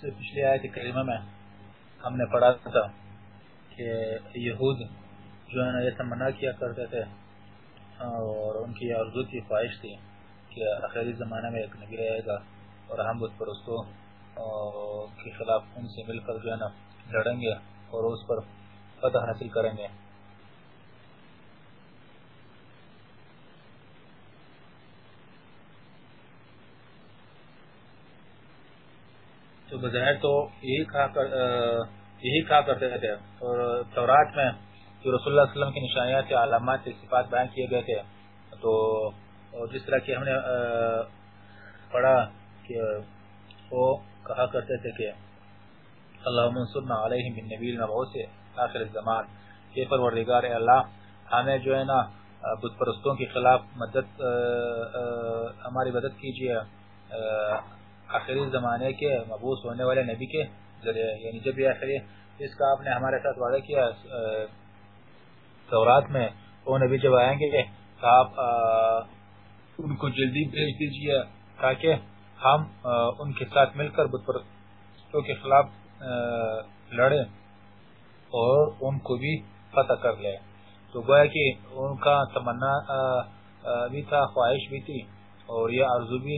سے پچھلی آیت کریمہ میں ہم نے پڑھا تھا کہ یہود جو ہے نا یہ تمنا کیا کرتے تھے اور ان کی عرضو کی خواہش تھی کہ آخری زمانے میں ایک نبی رہے گا اور ہم بت پرستوں کے خلاف ان سے مل کر جو ہے نا لڑیں گے اور اس پر فتح حاصل کریں گے۔ تو بظاہر تو یہی کہا کر یہی کہا کرتے تھے اور تورات میں جو رسول اللہ علیہ وسلم کی نشانیات علامات سے صفات بیان کیے گئے تھے، تو جس طرح کی ہم نے پڑھا کہ وہ کہا کرتے تھے کہ اللہ منصرنا علیہم بن نبی المبعوث آخر الزمان کہ پروردگار اللہ، ہمیں جو ہے نا بت پرستوں کے خلاف مدد ہماری مدد کیجیے آخری زمانے کے مبوس ہونے والے نبی کے ذریعے یعنی جب یہ آخری، اس کا آپ نے ہمارے ساتھ وعدہ کیا تورات میں، وہ نبی جب آئیں گے تو آپ ان کو جلدی بھیج دیجیے تاکہ ہم ان کے ساتھ مل کر بت پرستوں کے خلاف لڑے اور ان کو بھی فتح کر لے تو گویا کہ ان کا تمنا بھی تھا، خواہش بھی تھی اور یہ آرزو بھی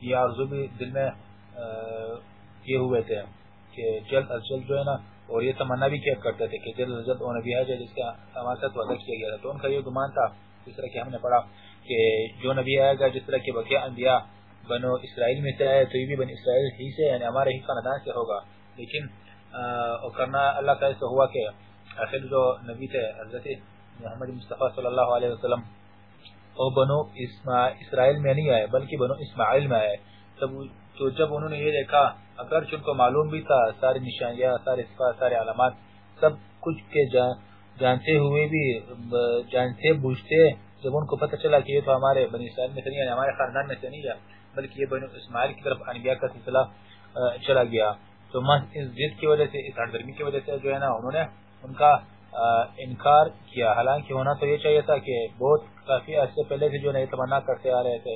یہ آرزو بھی دل میں یہ ہوئے تھے کہ جلد از جلد جو ہے نا، اور یہ تمنا بھی کیا کرتے تھے کہ جلد از جلد وہ نبی آ جس کا ہمارے ساتھ وعدہ کیا گیا تھا۔ تو ان کا یہ گمان تھا، جس طرح کہ ہم نے پڑھا کہ جو نبی آئے گا، جس طرح کے بقیہ انبیاء بنو اسرائیل میں سے آئے، تو یہ بھی بن اسرائیل ہی سے یعنی ہمارے ہی خاندان سے ہوگا۔ لیکن کرنا اللہ کا ایسا ہوا کہ آخر جو نبی تھے، حضرت محمد مصطفیٰ صلی اللہ علیہ وسلم وہ بنو اسرائیل میں نہیں آئے، بلکہ بنو اسماعیل میں آئے۔ تو جب انہوں نے یہ دیکھا اگر ان کو معلوم بھی تھا، ساری نشانیاں، سارے سارے علامات، سب کچھ کے جانتے ہوئے بھی جانتے، بوجھتے، جب ان کو پتہ چلا کہ یہ تو ہمارے بنی اسرائیل میں سے نہیں ہمارے خاندان میں سے نہیں ہے بلکہ یہ بنی اسماعیل کی طرف انبیاء کا سلسلہ چلا گیا۔ تو محض اس ضد کی وجہ سے، اس ہٹ درمی کی وجہ سے جو ہے نا، انہوں نے ان کا انکار کیا۔ حالانکہ ہونا تو یہ چاہیے تھا کہ بہت کافی عرصے پہلے سے جو ہے تمنا کرتے آ رہے تھے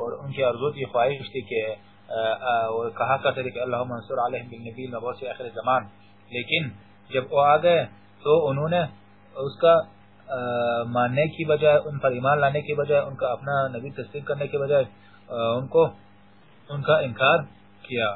اور ان کی عرضوں کی خواہش تھی کہ کہا کرتے تھے کہ اللہ منصور علیہ بالنبی مبوس آخر زمان۔ لیکن جب وہ آ گئے تو انہوں نے اس کا ماننے کی بجائے، ان پر ایمان لانے کی بجائے، ان کا اپنا نبی تصدیق کرنے کی بجائے ان کو ان کا انکار کیا۔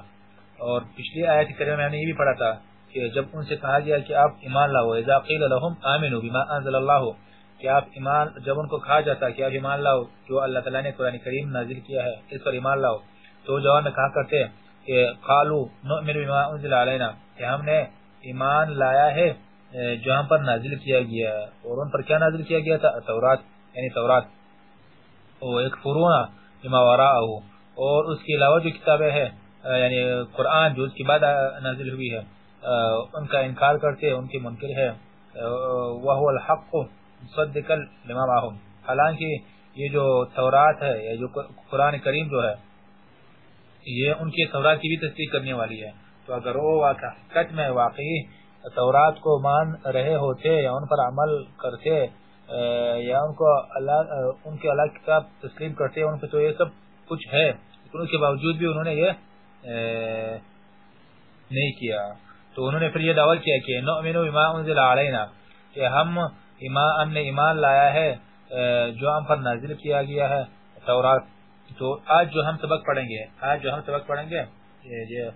اور پچھلی آیت کریمہ میں نے یہ بھی پڑھا تھا کہ جب ان سے کہا گیا کہ آپ ایمان لاؤ، اذا قیل لهم امنوا بما انزل الله کہ آپ ایمان جب ان کو کہا جاتا کہ آپ ایمان لاؤ، جو اللہ تعالی نے قرآن کریم نازل کیا ہے، اس پر ایمان لاؤ۔ تو جوان نے کہا کرتے کہ قالوا نؤمن بما انزل علينا کہ ہم نے ایمان لایا ہے جو ہم پر نازل کیا گیا ہے۔ اور ان پر کیا نازل کیا گیا تھا؟ تورات یعنی تورات۔ وہ ایک فروع بما وراءه اور اس کے علاوہ جو کتابیں ہیں یعنی قرآن جو اس کے بعد نازل ہوئی ہے ان کا انکار کرتے ان کی منکر ہے وَهُوَ الْحَقُّ۔ حالانکہ یہ جو تورات ہے، یا جو قرآن کریم جو ہے، یہ ان کی تورات کی بھی تصدیق کرنے والی ہے۔ تو اگر وہ حقیقت میں واقعی تورات کو مان رہے ہوتے، یا ان پر عمل کرتے یا ان کو اللہ ان کے اللہ کتاب تسلیم کرتے، ان کو تو یہ سب کچھ ہے۔ لیکن اس کے باوجود بھی انہوں نے یہ نہیں کیا۔ تو انہوں نے پھر یہ دعویٰ کیا کہ نؤمن بما انزل علینا، کہ ہم ایمان ہم نے ایمان لایا ہے جو ہم پر نازل کیا گیا ہے، تورات تو آج جو ہم سبق پڑھیں گے، آج جو ہم سبق پڑھیں گے، یہ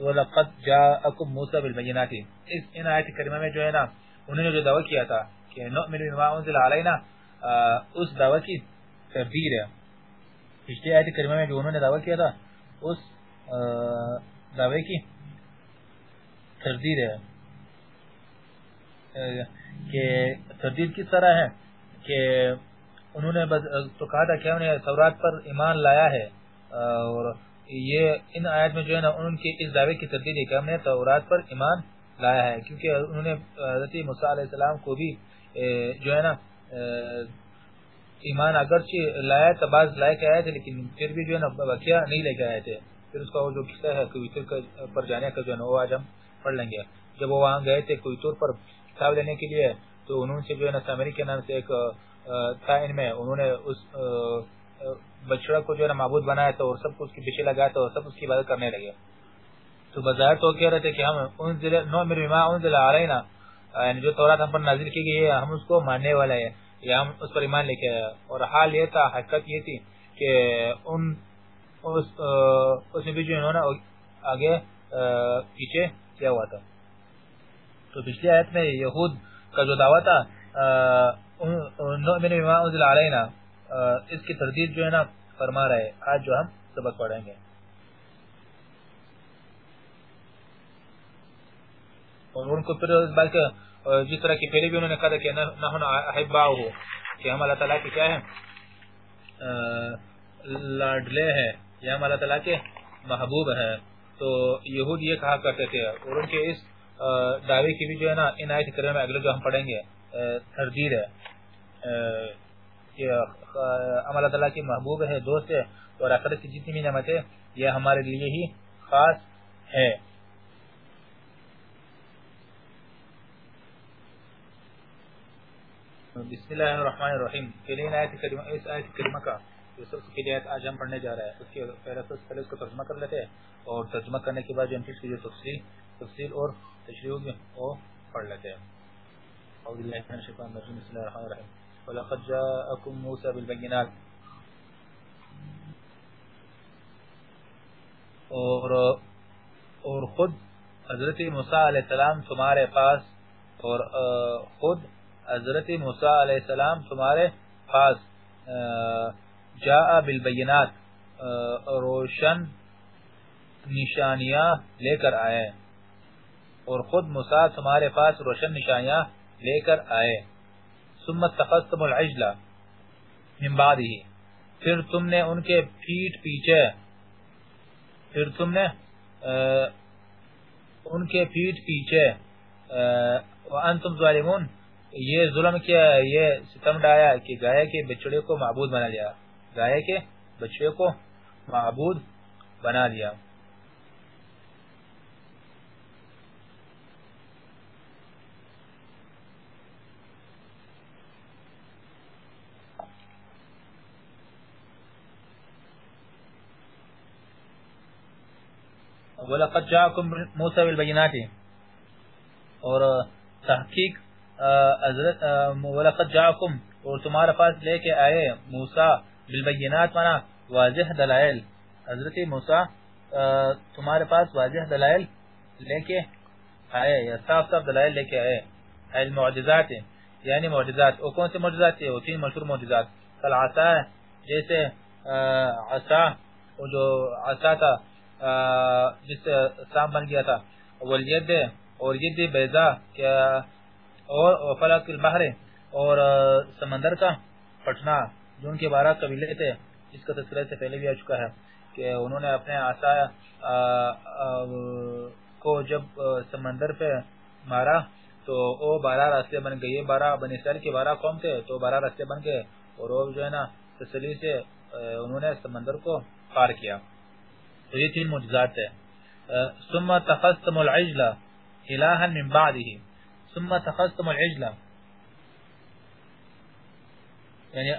وَلَقَدْ جَاءَكُمْ مُوسَى بِالْبَيِّنَاتِ۔ اس ان آیت کریمہ میں جو ہے نا، انہوں نے جو دعویٰ کیا تھا کہ نؤمن بما انزل علینا اس دعویٰ کی تبدیر ہے۔ پچھلی آیت کریمہ میں جو انہوں نے دعویٰ کیا تھا، اس دعوے کی تردید ہے۔ کہ تردید کس طرح ہے کہ انہوں نے تو کہا تھا کہ انہوں نے تورات پر ایمان لایا ہے، اور یہ ان آیت میں جو ہے نا، ان کے اس دعوے کی تردید ہے کہ ہم نے تورات پر ایمان لایا ہے۔ کیونکہ انہوں نے حضرت موسیٰ علیہ السلام کو بھی جو ہے نا ایمان اگرچہ لایا تھا بعض لائے کے آئے تھے لیکن پھر بھی جو ہے نا بقیہ نہیں لے کے آئے تھے۔ پھر اس کا وہ جو قصہ ہے کوئیتر پر جانے کا جو ہے نا، وہ آج ہم پڑھ لیں گے۔ جب وہ وہاں گئے تھے کوئیتر پر کتاب لینے کے لیے، تو انہوں سے جو ہے نا سامری کے نام سے ایک تھا ان میں، انہوں نے اس بچڑا کو جو ہے نا معبود بنایا تو اور سب کو اس کے پیچھے لگایا تو سب اس کی عبادت کرنے لگے۔ تو بظاہر تو کہہ رہے تھے کہ ہم انزل، نو میرے انزل علینا یعنی جو تورات ہم پر نازل کی گئی ہے، ہم اس کو ماننے والے ہیں، یا ہم اس پر ایمان لے کے اور حال یہ تھا، حقیقت یہ تھی کہ ان، اس اس میں بھی جو انہوں نے آگے پیچھے کیا ہوا تھا۔ تو پچھلی آیت میں یہود کا جو دعویٰ تھا نؤمن بما انزل علینا اس کی تردید جو ہے نا، فرما رہے آج جو ہم سبق پڑھیں گے۔ اور ان کو پھر اس بات کے جس طرح کی پہلے بھی انہوں نے کہا تھا کہ نحن احباؤ ہو کہ ہم اللہ تعالیٰ کے کیا ہے لاڈلے ہیں، یا ہم اللہ تعالیٰ کے محبوب ہیں۔ تو یہود یہ کہا کرتے تھے اور ان کے اس دعوے کی بھی جو ہے نا، ان آیت کریمہ میں اگلے جو ہم پڑھیں گے تردید ہے۔ کہ ہم اللہ تعالیٰ کی محبوب ہے، دوست ہے، اور آخرت کی جتنی بھی نعمتیں، یہ ہمارے لیے ہی خاص ہے بسم اللہ الرحمن الرحیم۔ پہلے آیت کریمہ، اس آیت کریمہ کا جو سب سے پہلے آیت آج ہم پڑھنے جا رہا ہے اس کے پہلے سے پہلے اس کو ترجمہ کر لیتے ہیں، اور ترجمہ کرنے کے بعد جو انٹیس کی جو تفصیل تفصیل اور تشریح ہوگی وہ پڑھ لیتے ہیں۔ اعوذ باللہ من الشیطان الرجیم، بسم اللہ الرحمن الرحیم۔ ولقد جاءکم موسیٰ بالبینات۔ اور اور خود حضرت موسیٰ علیہ السلام تمہارے پاس اور خود حضرت موسیٰ علیہ السلام تمہارے پاس جاء بالبینات روشن نشانیاں لے کر آئے۔ اور خود موسیٰ تمہارے پاس روشن نشانیاں لے کر آئے۔ سمت تقسم العجل من بعدی پھر تم نے ان کے پیٹ پیچھے، پھر تم نے ان کے پیٹ پیچھے وانتم ظالمون، یہ ظلم کیا، یہ ستم ڈایا کہ گائے کے بچڑے کو معبود بنا لیا۔ گائے کے بچڑے کو معبود بنا لیا۔ وَلَقَدْ جَاءَكُمْ مُوسَى بِالْبَيِّنَاتِ. اور تحقیق حضرت وَلَقَدْ جَاءَكُمْ، اور تمہارا پاس لے کے آئے موسیٰ بالبینات مانا واضح دلائل. حضرت موسیٰ تمہارے پاس واضح دلائل لے کے آئے، یا صاف صاف دلائل لے کے آئے. المعجزات یعنی معجزات. وہ کون سے معجزات تھے؟ وہ تین مشہور معجزات. کل عصا جیسے عصا جو عصا تھا جس سے سام بن گیا تھا۔ والید اور ید بیضا اور فلق البحر اور سمندر کا پٹنا جو ان کے بارہ قبیلے تھے جس کا تذکرہ سے پہلے بھی آ چکا ہے کہ انہوں نے اپنے آسا کو جب سمندر پہ مارا تو وہ بارہ راستے بن گئے بارہ بن اسرائیل کے بارہ قوم تھے، تو بارہ راستے بن گئے اور وہ جو ہے نا، تسلی سے انہوں نے سمندر کو پار کیا۔ تو یہ تین معجزات ہے ثم تخستم العجل الہا من بعده ثم تخستم العجل۔ یعنی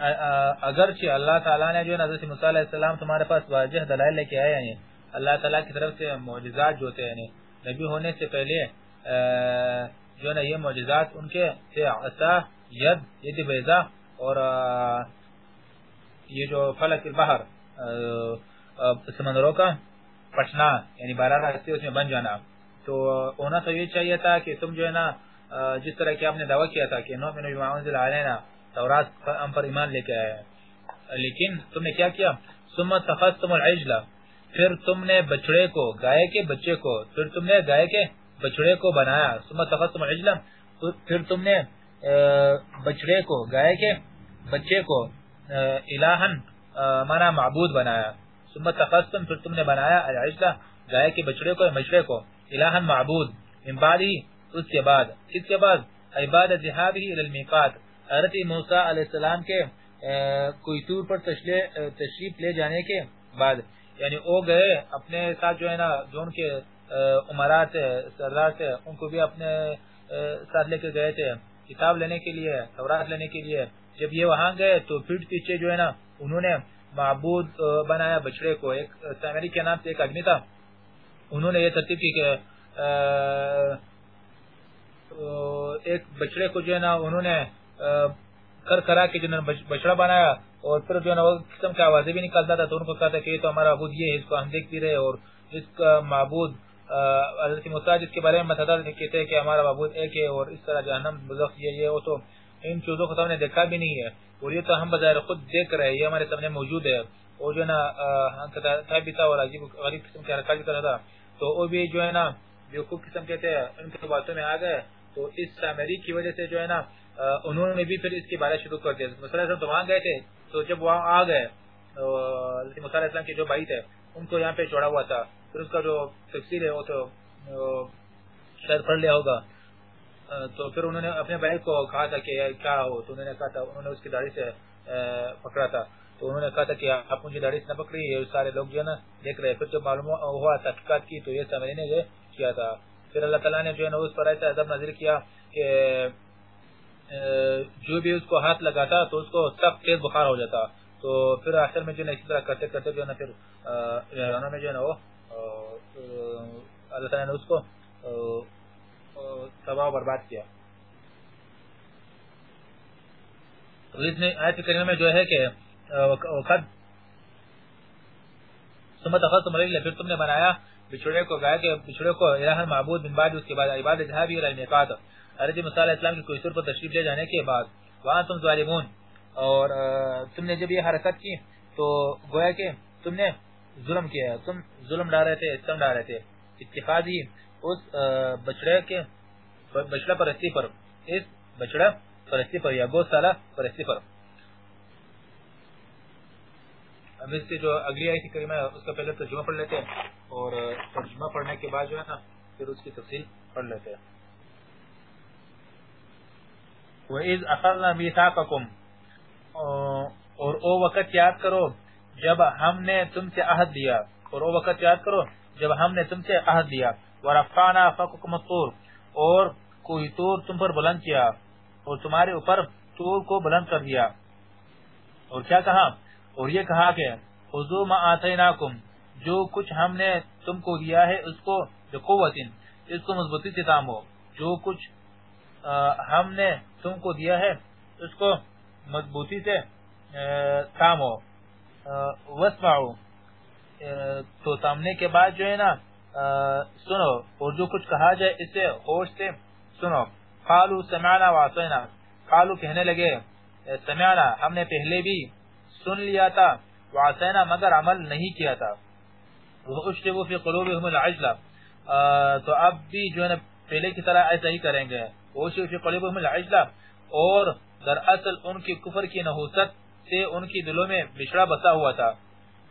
اگرچہ اللہ تعالیٰ نے جو حضرت موسیٰ علیہ السلام تمہارے پاس واضح دلائل لے کے آئے یعنی اللہ تعالیٰ کی طرف سے معجزات جو تھے یعنی نبی ہونے سے پہلے جو نا یہ معجزات ان کے تھے، عصا، ید ید بیضا اور یہ جو فلک البحر سمندروں کا پٹنا یعنی بارہ راستے اس میں بن جانا۔ تو ہونا تو یہ چاہیے تھا کہ تم جو ہے نا جس طرح کی آپ نے دعویٰ کیا تھا کہ نو من علینا، تورات ہم پر ایمان لے کے آئے۔ لیکن تم نے کیا کیا؟ ثم تخستم العجل۔ پھر تم نے بچڑے کو، گائے کے بچے کو، پھر تم نے گائے کے بچڑے کو بنایا۔ ثم تخستم العجل۔ پھر تم نے بچڑے کو، گائے کے بچے کو الہن مانا معبود بنایا۔ ثم تخستم پھر تم نے بنایا العجلہ گائے کے بچڑے کو مچڑے کو الہن معبود، من بعدی اس کے بعد۔ اس کے بعد، عبادت ذہابی الالمیقات حضرت موسیٰ علیہ السلام کے کوئی طور پر تشریف لے جانے کے بعد یعنی او گئے، اپنے ساتھ جو ہے نا، جو ان کے عمرات سردار سے ان کو بھی اپنے ساتھ لے کے گئے تھے۔ کتاب لینے کے لیے، تورات لینے کے لیے۔ جب یہ وہاں گئے تو پھر پیچھے جو ہے نا، انہوں نے معبود بنایا، بچڑے کو ایک سامری کے نام سے ایک آدمی تھا۔ انہوں نے یہ ترتیب کی کہ ایک بچڑے کو جو ہے نا، انہوں نے کر کرا کے جو بچڑا بنایا اور پھر جو ہے نا، وہ قسم کی آوازیں بھی نکالتا تھا۔ تو ان کو کہا تھا کہ یہ تو ہمارا معبود یہ ہے اس کو ہم دیکھتی رہے اور اس کا معبود حضرت موسیٰ جس کے بارے میں بتاتا تھا، کہتے ہیں کہ ہمارا معبود ایک ہے اور اس طرح جہنم بزخ یہ یہ، وہ تو ان چیزوں کو تو ہم نے دیکھا بھی نہیں ہے۔ اور یہ تو ہم بظاہر خود دیکھ رہے ہیں، یہ ہمارے سامنے موجود ہے۔ اور جو ہے نا ہاں، بھی تھا اور عجیب، غریب قسم کے حرکات بھی کر رہا تھا۔ تو وہ بھی جو ہے نا بیوقوف قسم کہتے ہیں ان کے باتوں میں آ گئے۔ تو اس سامری کی وجہ سے جو ہے نا انہوں نے بھی پھر اس کی بارے شروع کر دیا مسئلہ تو وہاں گئے تھے۔ تو جب وہاں آ گئے مسئلہ اسلام کے جو بھائی تھے، ان کو یہاں پہ چھوڑا ہوا تھا۔ پھر اس کا جو تفصیل ہے، وہ تو شاید پڑھ لیا ہوگا۔ تو پھر انہوں نے اپنے بھائی کو کہا تھا کہ کیا ہو؟ تو انہوں نے کہا تھا، انہوں نے اس کی داڑھی سے پکڑا تھا۔ تو انہوں نے کہا تھا کہ آپ مجھے داڑھی سے نہ پکڑی سارے لوگ جو ہے نا دیکھ رہے۔ پھر جب معلوم ہوا تحقیقات کی تو یہ سمجھ نے جو کیا تھا۔ پھر اللہ تعالیٰ نے جو ہے نا اس پر ایسا ادب نظر کیا کہ جو بھی اس کو ہاتھ لگاتا تو اس کو سب تیز بخار ہو جاتا۔ تو پھر اصل میں جو ہے اسی طرح کرتے کرتے جو ہے نا پھر میں جو ہے نا وہ اللہ تعالیٰ نے اس کو تباہ برباد کیا۔ تو اس میں آیت کریمہ میں جو ہے کہ وقت سمت اخذ تم رجل پھر تم نے بنایا بچھڑے کو گایا کہ بچھڑے کو الہ معبود من بعد، اس کے بعد عباد جہابی الہ المیقات حضرت موسی علیہ السلام کی کوئی سر پر تشریف لے جانے کے بعد، وہاں تم ظالمون۔ اور تم نے جب یہ حرکت کی، تو گویا کہ تم نے ظلم کیا، تم ظلم ڈال رہے تھے استم ڈال رہے تھے۔ اتخاذی اس بچڑے کے بچڑا پرستی پر. اس بچڑا پرستی پر یا گوشت سالہ پرستی پر. اب اس سے جو اگلی آئی تھی کریمہ اس کا پہلے ترجمہ پڑھ لیتے ہیں اور ترجمہ پڑھنے کے بعد جو ہے نا، پھر اس کی تفصیل پڑھ لیتے ہیں۔ وَإِذْ أَخَذْنَا مِيثَاقَكُمْ۔ اور او وقت یاد کرو، جب ہم نے تم سے عہد دیا اور او وقت یاد کرو، جب ہم نے تم سے عہد دیا ورفعنا فوقكم الطور۔ اور کوئی طور تم پر بلند کیا اور تمہارے اوپر طور کو بلند کر دیا۔ اور کیا کہا؟ اور یہ کہا کہ، خذو ما آتیناکم، جو کچھ ہم نے تم کو دیا ہے، اس کو بقوت اس کو مضبوطی سے تامو۔ جو کچھ ہم نے تم کو دیا ہے، اس کو مضبوطی سے تامو۔ وسمعو تو تامنے کے بعد جو ہے نا سنو، اور جو کچھ کہا جائے اسے ہوش سے سنو قالو سمعنا وعصینا قالو کہنے لگے سمعنا، ہم نے پہلے بھی سن لیا تھا وعصینا مگر عمل نہیں کیا تھا۔ وَأُشْتِبُوا فِي قُلُوبِهُمُ الْعَجْلَ۔ تو اب بھی جو ہے پہلے کی طرح ایسا ہی کریں گے۔ وَأُشْتِبُوا فِي قُلُوبِهُمُ الْعَجْلَ۔ اور در اصل ان کی کفر کی نحوست سے ان کی دلوں میں بچڑا بسا ہوا تھا۔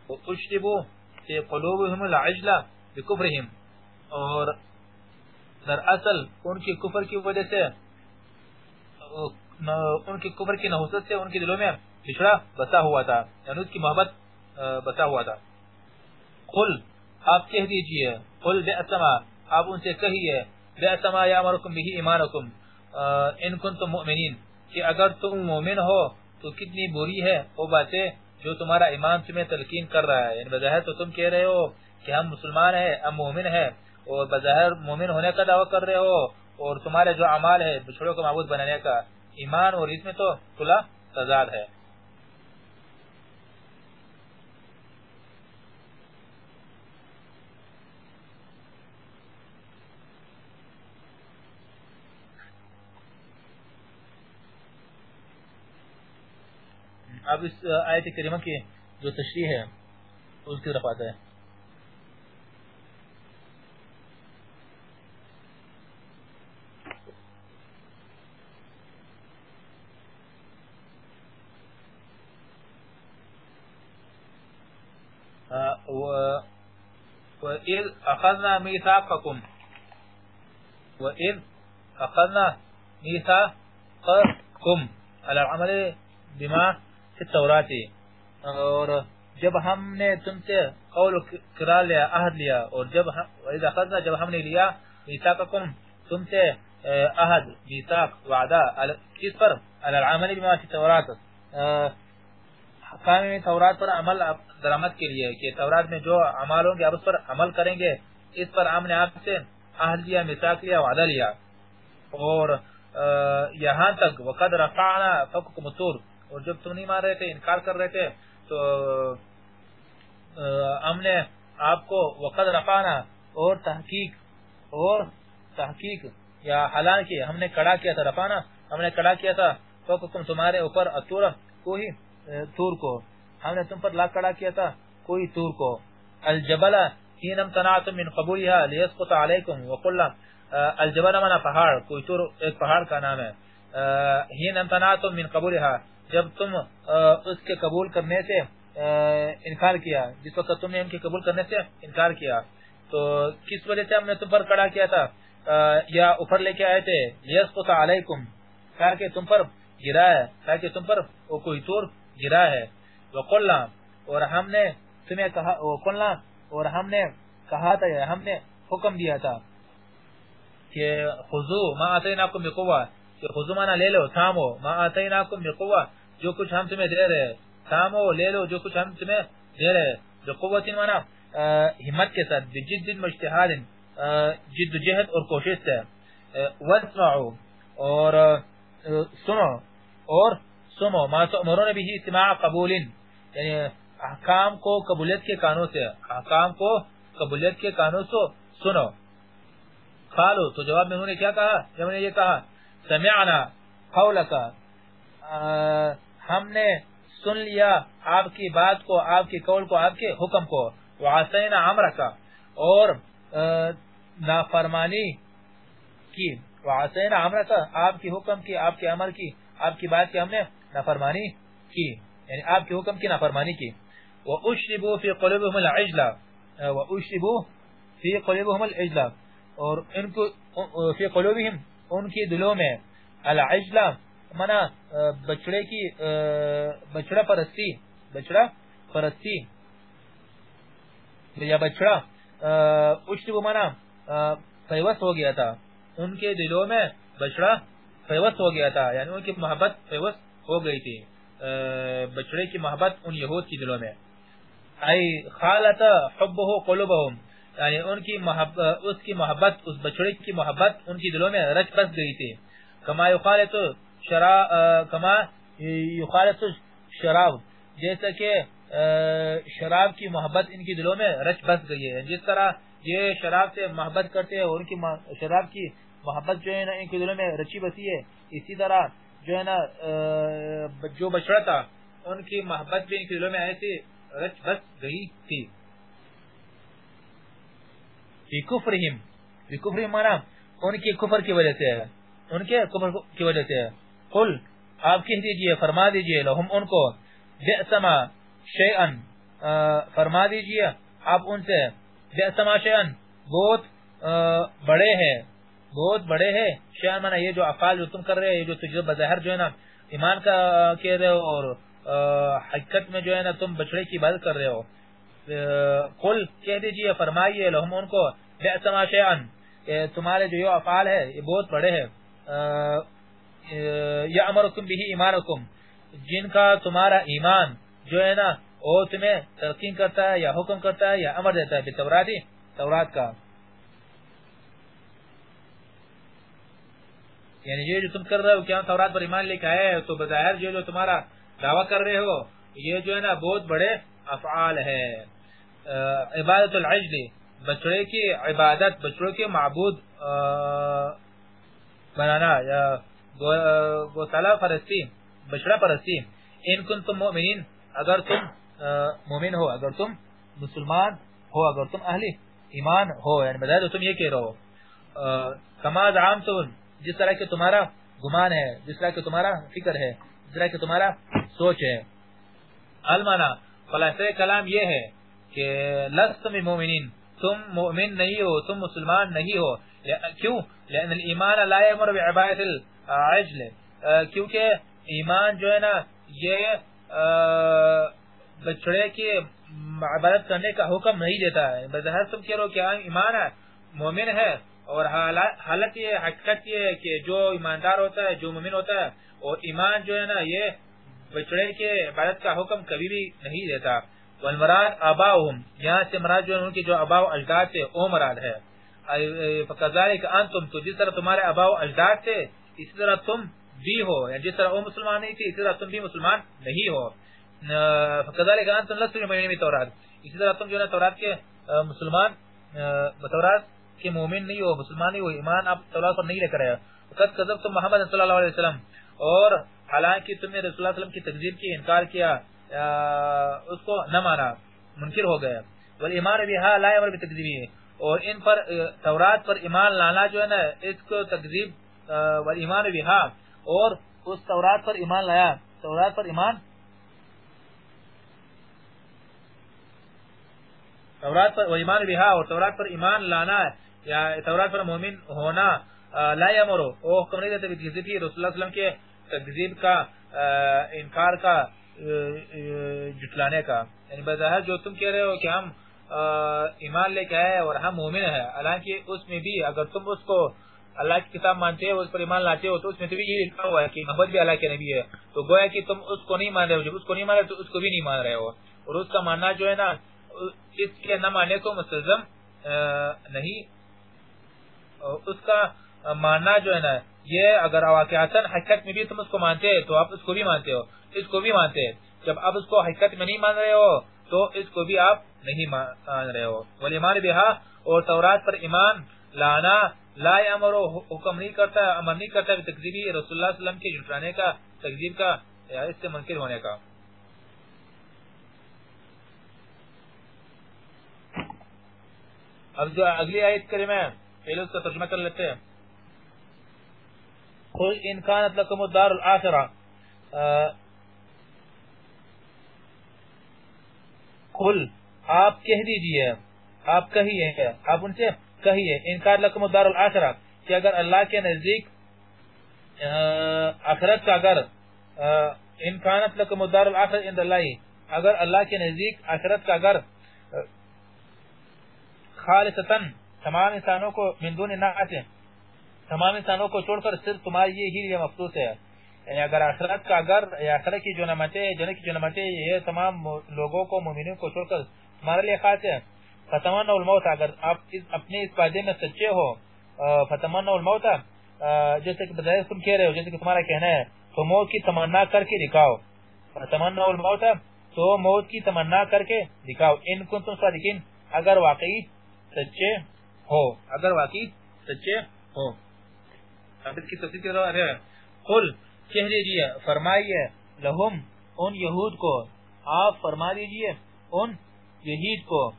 وَأُشْتِبُوا فِي قُلُوبِهُمُ الْعَجْلَ بکفرہم اور در اصل ان کی کفر کی وجہ سے ان کی کفر کی نحوست سے ان کے دلوں میں بچڑا بسا ہوا تھا یعنی اس کی محبت بسا ہوا تھا۔ قل، آپ کہہ دیجیے، قل بے اسما، آپ ان سے کہیے، بے اسما یا مرکم بھی ایمانکم ان کنتم مؤمنین، کہ اگر تم مومن ہو تو کتنی بری ہے وہ باتیں جو تمہارا ایمان تمہیں تلقین کر رہا ہے۔ یعنی بظاہر تو تم کہہ رہے ہو کہ ہم مسلمان ہیں، ہم مومن ہیں اور بظاہر مومن ہونے کا دعویٰ کر رہے ہو اور تمہارے جو عمال ہے بچھڑوں کو معبود بنانے کا ایمان اور اس میں تو کلا تضاد ہے۔ اب اس آیت کریمہ کی جو تشریح ہے، اس کی طرف آتا ہے وَإِذْ أَخَذْنَا مِيثَاقَكُمْ وَإِذْ أَخَذْنَا مِيثَاقَكُمْ على العمل بما في التورات. اور جب ہم نے تم سے قول کرا لیا، عہد لیا، اور جب وَإِذْ أَخَذْنَا جب ہم نے لیا مِيثَاقَكُمْ تم سے عہد، میثاق، وعدہ کس پر؟ على العمل بما في التورات احکام تورات پر عمل درامت کے لیے کہ تورات میں جو عمال ہوں گے آپ اس پر عمل کریں گے، اس پر ہم نے آپ سے عہد لیا مساق لیا، وعدہ لیا۔ اور یہاں تک وقد رفعنا فکم طور اور جب تم نہیں مار رہے تھے، انکار کر رہے تھے، تو ہم نے آپ کو وقد رفعنا اور تحقیق اور تحقیق، یا حالانکہ ہم نے کڑا کیا تھا رفانا ہم نے کڑا کیا تھا۔ تو تمہارے اوپر اتور کوئی تور کو ہم نے تم پر لاکھ کڑا کیا تھا، کوئی تور کو الجبل ہین امتنعتم من قبولها لیسقط علیکم وقلنا الجبل منا پہاڑ، کوئی تور، ایک پہاڑ کا نام ہے۔ ہین امتنعتم من قبولها جب تم اس کے قبول کرنے سے انکار کیا، جس وقت تم نے ان کے قبول کرنے سے انکار کیا۔ تو کس وجہ سے ہم نے تم پر کڑا کیا تھا؟ یا اوپر لے کے آئے تھے، لیسقط علیکم۔ تاکہ تم پر گرا ہے، تاکہ تم پر کوئی طور گرا ہے۔ وقلنا، اور ہم نے تمہیں کہا، وقلنا، اور ہم نے کہا تھا یعنی ہم نے حکم دیا تھا کہ خضو ما آتیناکم بقوہ کہ خضو مانا لے لو، تھامو، ما آتیناکم بقوہ جو کچھ ہم تمہیں دے رہے، تھامو، لے لو، جو کچھ ہم تمہیں دے رہے۔ جو قوت مانا ہمت کے ساتھ، بجد مجتہاد جد جہد اور کوشش سے۔ واسمعو، اور سنو، اور سنو ما تؤمرون به استماع قبول. یعنی احکام کو قبولیت کے کانوں سے، احکام کو قبولیت کے کانوں سے سنو. قالو تو جواب میں انہوں نے کیا کہا؟ جب نے یہ کہا، سمعنا قولکا ہم نے سن لیا آپ کی بات کو، آپ کی قول کو، آپ کے حکم کو. وعسینا عمرکا اور نافرمانی کی. وعسینا عمرکا آپ کی حکم کی، آپ کے عمل کی، آپ کی بات کی ہم نے نافرمانی کی یعنی آپ کے حکم کی نافرمانی کی۔ وَأُشْرِبُوا فِي قُلُوبِهُمُ الْعِجْلَ، وَأُشْرِبُوا فِي قُلُوبِهُمُ الْعِجْلَ۔ اور ان کو، فی قلوبہم ان کی دلوں میں العجلہ منا بچڑے کی بچڑا پرستی بچڑا پرستی، یا بچڑا اشتبو منا فیوست ہو گیا تھا۔ ان کے دلوں میں بچڑا فیوست ہو گیا تھا یعنی ان کی محبت فیوست ہو گئی تھی۔ بچڑے کی محبت ان یہود کی دلوں میں۔ ای خالت حبه قلوبهم یعنی ان کی محبت اس کی محبت، اس بچڑے کی محبت ان کی دلوں میں رچ بس گئی تھی۔ کما یخالت شراب کما یخالت شراب۔ جیسا کہ شراب کی محبت ان کی دلوں میں رچ بس گئی ہے۔ جس طرح یہ شراب سے محبت کرتے ہیں، اور ان کی شراب کی محبت جو ہے نا، ان کے دلوں میں رچی بسی ہے، اسی طرح جو ہے نا جو بچڑا تھا، ان کی محبت بھی ان کے دلوں میں ایسی رچ بس گئی تھی۔ کفرہم کفرہم مانا ان کی کفر کی وجہ سے ہے۔ ان کے کفر کی وجہ سے ہے۔ قل، آپ کہہ دیجیے، فرما دیجیے، لہم ان کو۔ بئسما شیئن فرما دیجیے، آپ ان سے۔ بئسما شیئن، بہت بڑے ہیں۔ بہت بڑے ہیں۔ شیئن مانا یہ جو افعال جو تم کر رہے ہیں، یہ جو تجربہ بظاہر جو ہے نا، ایمان کا کہہ رہے ہو اور حقیقت میں جو ہے نا، تم بچڑے کی عبادت کر رہے ہو۔ قل، کہہ دیجیے، فرمائیے لہم ان کو بئسما شیئن۔ تمہارے جو یہ افعال ہے یہ بہت بڑے ہیں۔ یا امرکم بھی ایمانکم۔ جن کا تمہارا ایمان جو ہے نا، وہ تمہیں ترقیم کرتا ہے یا حکم کرتا ہے یا امر دیتا ہے بتوراتی تورات کا۔ یعنی یہ جو تم کر رہے ہو، کیا تورات پر ایمان لے کے آئے تو بظاہر جو تمہارا دعویٰ کر رہے ہو، یہ جو ہے نا بہت بڑے افعال ہے عبادت العجل، بچڑے کی عبادت، بچڑوں کے معبود بنانا، یا گوسالہ پرستی، بچڑا پرستی۔ ان کن تم مومنین، اگر تم مومن ہو، اگر تم مسلمان ہو، اگر تم اہل ایمان ہو یعنی بظاہر تم یہ کہہ رہو کما زعمتم جس طرح کہ تمہارا گمان ہے، جس طرح کہ تمہارا فکر ہے، جس طرح کہ تمہارا سوچ ہے۔ المانا، خلاصہ کلام یہ ہے کہ لست مومنین، تم مومن نہیں ہو، تم مسلمان نہیں ہو۔ کیوں؟ لان الایمان لا یمر بعبادت العجل۔ کیونکہ ایمان جو ہے نا، یہ بچڑے کی عبادت کرنے کا حکم نہیں دیتا ہے۔ بظاہر تم کہہ رہو کہ ہاں، ایمان ہے، مومن ہے۔ اور حالت یہ، حقیقت یہ ہے کہ جو ایماندار ہوتا ہے، جو مومن ہوتا ہے اور ایمان جو ہے نا، یہ بچڑے کے عبادت کا حکم کبھی بھی نہیں دیتا۔ والمراد اباؤہم یہاں سے مراد جو ان کی جو اباؤ اجداد تھے او مراد ہے۔ فکذالک انتم، تو جس طرح تمہارے اباؤ اجداد تھے اسی طرح تم بھی ہو۔ یعنی جس طرح وہ مسلمان نہیں تھی، اسی طرح تم بھی مسلمان نہیں ہو۔ فکذالک انتم لستم من تورات اسی طرح تم جو ہے تورات کے مسلمان بتورات کے مومن نہیں ہو، مسلمان نہیں ہو، ایمان آپ تورات پر نہیں لے کر آئے فقط کذبتم محمد صلی اللہ علیہ وسلم۔ اور حالانکہ تم نے رسول اللہ علیہ وسلم کی تکذیب کی، انکار کیا اس کو نہ مانا، منکر ہو گیا۔ والایمان بها لا امر بتکذیبه اور ان پر تورات پر ایمان لانا جو ہے نا، اس کو تکذیب والایمان بها اور اس تورات پر ایمان لایا۔ تورات پر ایمان؟ تورات پر ایمان بها اور تورات پر ایمان لانا یا تورات پر مومن ہونا لا یمرو او حکم نہیں دیتے کہ رسول اللہ صلی اللہ علیہ وسلم کے تکذیب کا انکار کا جٹلانے کا۔ یعنی بظاہر جو تم کہہ رہے ہو کہ ہم ایمان لے کے آئے اور ہم مومن ہیں، حالانکہ اس میں بھی اگر تم اس کو اللہ کی کتاب مانتے ہو، اس پر ایمان لاتے ہو، تو اس میں تو بھی یہ لکھا ہوا ہے کہ محمد بھی اللہ کے نبی ہے۔ تو گویا کہ تم اس کو نہیں مان رہے ہو، جب اس کو نہیں مان رہے تو اس کو بھی نہیں مان رہے ہو۔ اور اس کا ماننا جو ہے نا، اس کے نہ ماننے کو مستلزم نہیں اس کا ماننا جو ہے نا، یہ اگر واقعات حقیقت میں بھی تم اس کو مانتے ہیں، تو آپ اس کو بھی مانتے ہو، اس کو بھی مانتے ہیں۔ جب آپ اس کو حقیقت میں نہیں مان رہے ہو، تو اس کو بھی آپ نہیں مان رہے ہو۔ ولیمان بہا اور تورات پر ایمان لانا لا امر حکم نہیں کرتا، امر نہیں کرتا تقزیبی رسول اللہ علیہ وسلم کے جھٹرانے کا تقزیب کا یا اس سے منکر ہونے کا۔ اب جو اگلی آیت کریمہ ہے پہلے اس کا ترجمہ کر لیتے ہیں۔ قل ان كانت لكم الدار الاخره قل، آپ کہہ دیجیے، آپ کہیے، آپ ان سے کہیے، ان كانت لكم الدار الاخره کہ اگر اللہ کے نزدیک آخرت کا اگر ان كانت لكم الدار الاخره عند الله اگر اللہ کے نزدیک آخرت کا اگر خالصتا تمام انسانوں کو من دون ناس تمام انسانوں کو چھوڑ کر صرف تمہاری یہ ہی لیے مخصوص ہے۔ یعنی اگر آخرت کا اگر یعنی آخرت کی جو نعمتیں جنت کی جو نعمتیں یہ تمام لوگوں کو مومنوں کو چھوڑ کر تمہارے لیے خاص ہے فتمنا الموت، اگر آپ اس اپنے اس فائدے میں سچے ہو فتمنا الموت جیسے کہ بظاہر تم کہہ رہے ہو، جیسے کہ تمہارا کہنا ہے، تو موت کی تمنا کر کے دکھاؤ۔ فتمنا الموت، تو موت کی تمنا کر کے دکھاؤ۔ ان کنتم صادقین، اگر واقعی سچے ہو۔ اگر واقعی سچے ہو۔ اب اس کی تفسیر کے رہا ہے قل، کہہ دیجیے، فرمائیے، لہم، ان یہود کو۔ آپ فرما دیجیے، ان یہید کو۔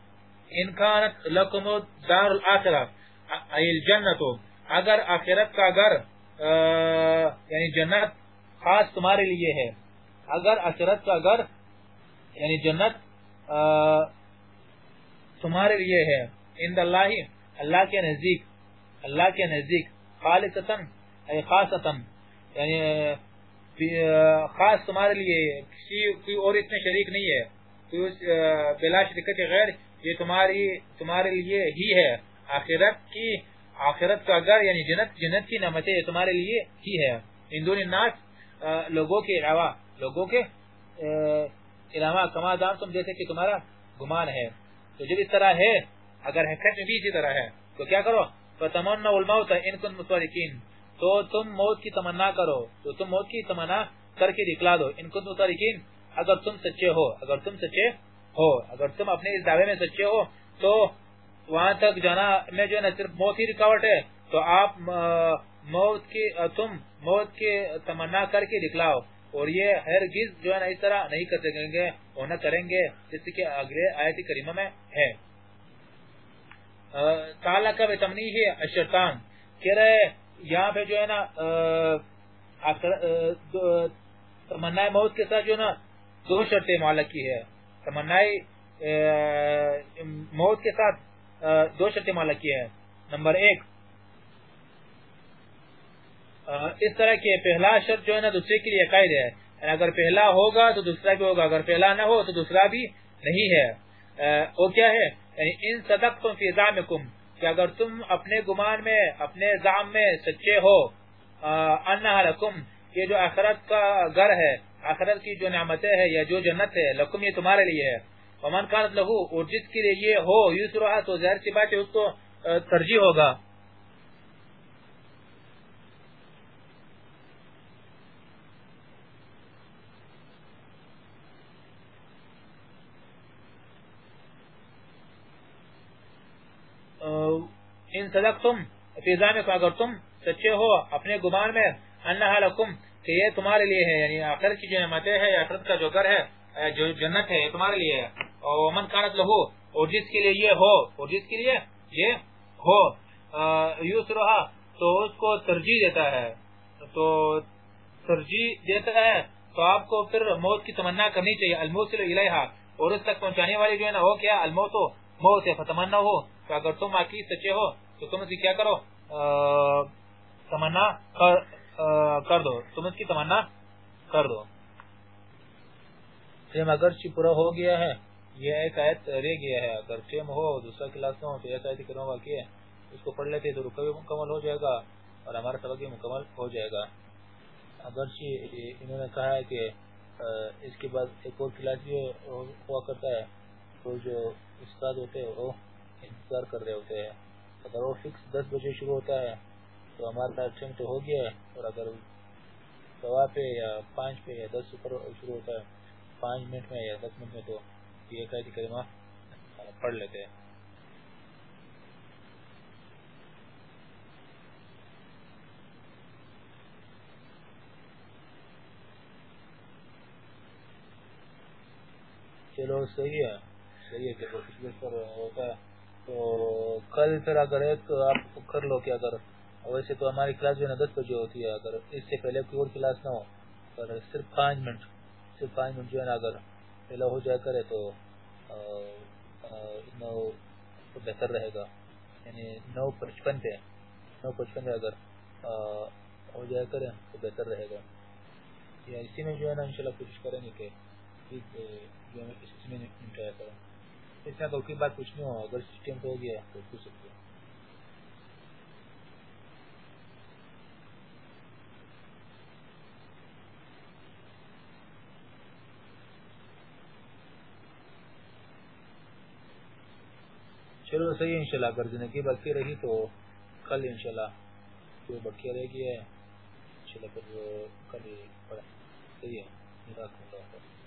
ان کانت لکم دار الاخرہ ای الجنت اگر آخرت کا گھر یعنی جنت خاص تمہارے لیے ہے۔ اگر آخرت کا گھر یعنی جنت تمہارے لیے ہے۔ ان اللہ اللہ کے نزدیک، اللہ کے نزدیک، خالصتاً خاصتا یعنی خاص تمہارے لیے کسی، کوئی اور اس میں شریک نہیں ہے بلا شرکت غیر یہ تمہاری، تمہارے لیے ہی ہے۔ آخرت کی، آخرت کا گھر یعنی جنت جنت کی نعمتیں تمہارے لیے ہی ہے۔ ہندون الناس لوگوں کے علاوہ، لوگوں کے علاوہ کما دار تم جیسے کہ تمہارا گمان ہے۔ تو جب اس طرح ہے اگر حقیقت میں بھی اسی طرح ہے، تو کیا کرو؟ فتمنا الموت ان كنتم مصدقين تو تم موت کی تمنا کرو، تو تم موت کی تمنا کر کے دکھلا دو۔ ان کو تاریخین اگر تم سچے ہو، اگر تم سچے ہو، اگر تم اپنے اس دعوے میں سچے ہو، تو وہاں تک جانا میں جو ہے نا، صرف موت ہی رکاوٹ ہے۔ تو آپ موت کی تم موت کی تمنا کر کے دکھلاؤ۔ اور یہ ہرگز جو ہے نا، اس طرح نہیں کر سکیں گے اور نہ کریں گے، جس کے اگلے آیت کریمہ میں ہے۔ تعالیٰ کا تمنی ہے اشرطان کہہ رہے یہاں پہ جو ہے نا تمنا موت کے ساتھ جو ہے نا، دو شرطیں معلق کی ہے تمنا موت کے ساتھ دو شرطیں معلق کی ہے نمبر ایک اس طرح کے پہلا شرط جو ہے نا، دوسرے کے لیے قائد ہے۔ یعنی اگر پہلا ہوگا تو دوسرا بھی ہوگا، اگر پہلا نہ ہو تو دوسرا بھی نہیں ہے۔ وہ کیا ہے؟ یعنی ان صدقتم فی زعمکم کہ اگر تم اپنے گمان میں، اپنے ظام میں سچے ہو انہا لکم، یہ جو آخرت کا گھر ہے، آخرت کی جو نعمتیں ہیں، یا جو جنت ہے، لکم یہ تمہارے لیے ہے۔ ومن کانت لہو، اور جس کے لیے یہ ہو یسرا تو ظاہر سی بات ہے، اس کو ترجیح ہوگا۔ ان صدق تم فیضا میں اگر تم سچے ہو، اپنے گمان میں، انہا لکم، کہ یہ تمہارے لیے ہے یعنی آخر کی جو نعمتیں ہے آخرت کا جو گھر ہے جو جنت ہے، یہ تمہارے لیے ہے۔ اور من کانت لہو، اور جس کے لیے یہ ہو، اور جس کے لیے یہ ہو یسرہا، تو اس کو ترجیح دیتا ہے۔ تو ترجیح دیتا ہے، تو آپ کو پھر موت کی تمنا کرنی چاہیے الموسل الیہا، اور اس تک پہنچانے والی جو ہے نا ہو کیا؟ الموت ہو موت ہے، فتمنا ہو تو اگر تم عقید سچے ہو۔ تو تم اس کی کیا کرو؟ تمنا کر دو۔ تم اس کی تمنا کر دو۔ ٹیم اگرچہ پورا ہو گیا ہے۔ یہ ایک آیت رہ گیا ہے۔ اگر ٹیم ہو دوسرا کلاس نہ ہو تو ایسا آیت کروں واقعی ہے۔ اس کو پڑھ لیتے تو رکا بھی مکمل ہو جائے گا اور ہمارا سبق بھی مکمل ہو جائے گا۔ اگرچہ انہوں نے کہا ہے کہ اس کے بعد ایک اور کلاس بھی ہوا کرتا ہے۔ تو جو استاد ہوتے ہیں وہ انتظار کر رہے ہوتے ہیں۔ اگر وہ فکس دس بجے شروع ہوتا ہے، تو ہمارا ٹائم تو ہو گیا ہے۔ اور اگر سوا پہ یا پانچ پہ یا دس پر شروع ہوتا ہے، پانچ منٹ میں یا دس منٹ میں تو یہ قید کلمہ پڑھ لیتے ہیں۔ چلو، صحیح ہے۔ صحیح ہے کہ پر ہوتا ہے۔ تو کل پھر اگر ایک آپ کر لو کہ اگر ویسے تو ہماری کلاس جو ہے نا دس بجے ہوتی ہے، اگر اس سے پہلے کوئی اور کلاس نہ ہو اگر صرف پانچ منٹ، صرف پانچ منٹ جو ہے نا اگر پہلا ہو جائے کرے تو نو بہتر رہے گا۔ یعنی نو پچپن پہ، نو پچپن پہ اگر ہو جائے کرے تو بہتر رہے گا۔ یا اسی میں جو ہے نا انشاءاللہ کوشش کریں گے کہ جو اس میں انٹرایا کریں۔ اس میں تو کوئی بات کچھ نہیں ہو، اگر سسٹم ہو گیا، تو پوچھ سکتے چلو صحیح ہے، انشاءاللہ اگر زندگی باقی رہی تو کل انشاءاللہ جو باقی رہ گیا ہے، انشاءاللہ پھر کل پڑھیں صحیح ہے